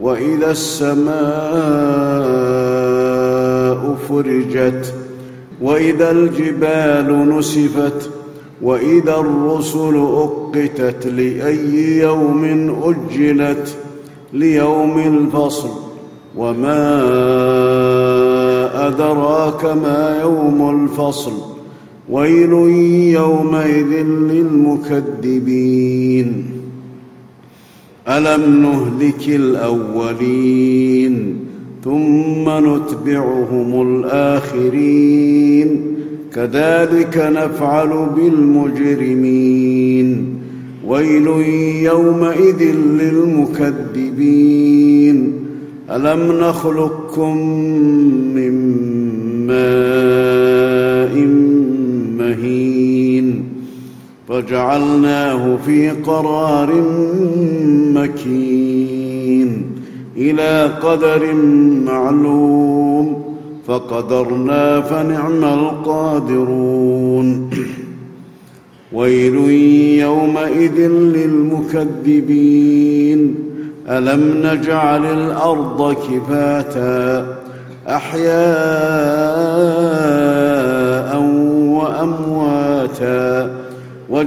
واذا السماء فرجت وإذا الجبال نسفت وإذا الرسل أقتت لأي يوم أجلت ليوم الفصل. وما أدراك ما يوم الفصل. ويل يومئذ للمكذبين. ألم نهلك الأولين ثم نتبعهم الآخرين كذلك نفعل بالمجرمين ويل يومئذ للمكذبين ألم نخلقكم من ماء مهين فجعلناه في قرار مكين إلى قدر معلوم فقدرنا فنعم القادرون. ويل يومئذ للمكذبين. ألم نجعل الأرض كفاتا؟ أحياء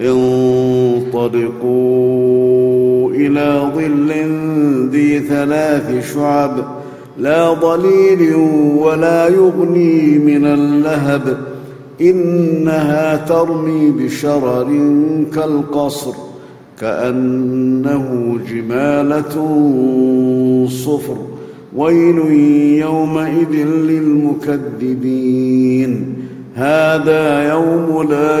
انطلقوا إلى ظل ذي ثلاث شعب لا ضليل ولا يغني من اللهب إنها ترمي بشرر كالقصر كأنه جمالة صفر ويل يومئذ للمكذبين هذا يوم لا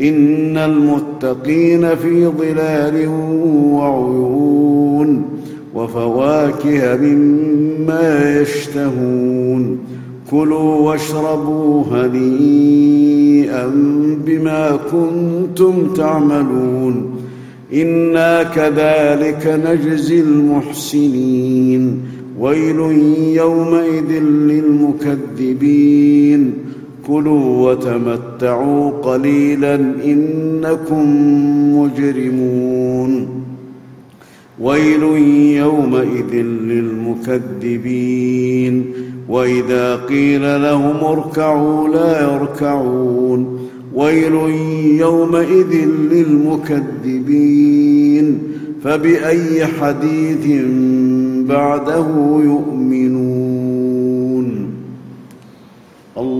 إن المتقين في ظلال وعيون وفواكه مما يشتهون كلوا واشربوا هنيئا بما كنتم تعملون إنا كذلك نجزي المحسنين ويل يومئذ للمكذبين كلوا وتمتعوا قليلا إنكم مجرمون. ويل يومئذ للمكذبين. وإذا قيل لهم اركعوا لا يركعون. ويل يومئذ للمكذبين. فبأي حديث بعده يؤمنون.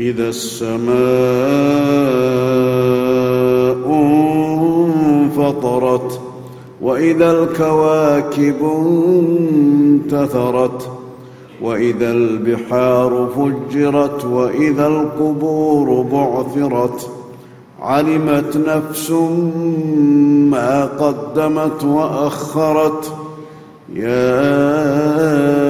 إذا السماء انفطرت وإذا الكواكب انتثرت وإذا البحار فجرت وإذا القبور بعثرت علمت نفس ما قدمت وأخرت يا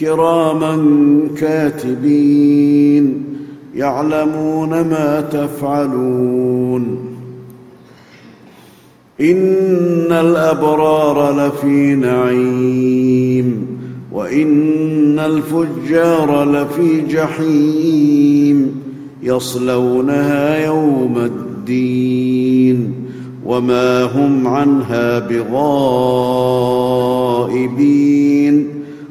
كراما كاتبين يعلمون ما تفعلون. إن الأبرار لفي نعيم وإن الفجار لفي جحيم يصلونها يوم الدين وما هم عنها بغائبين.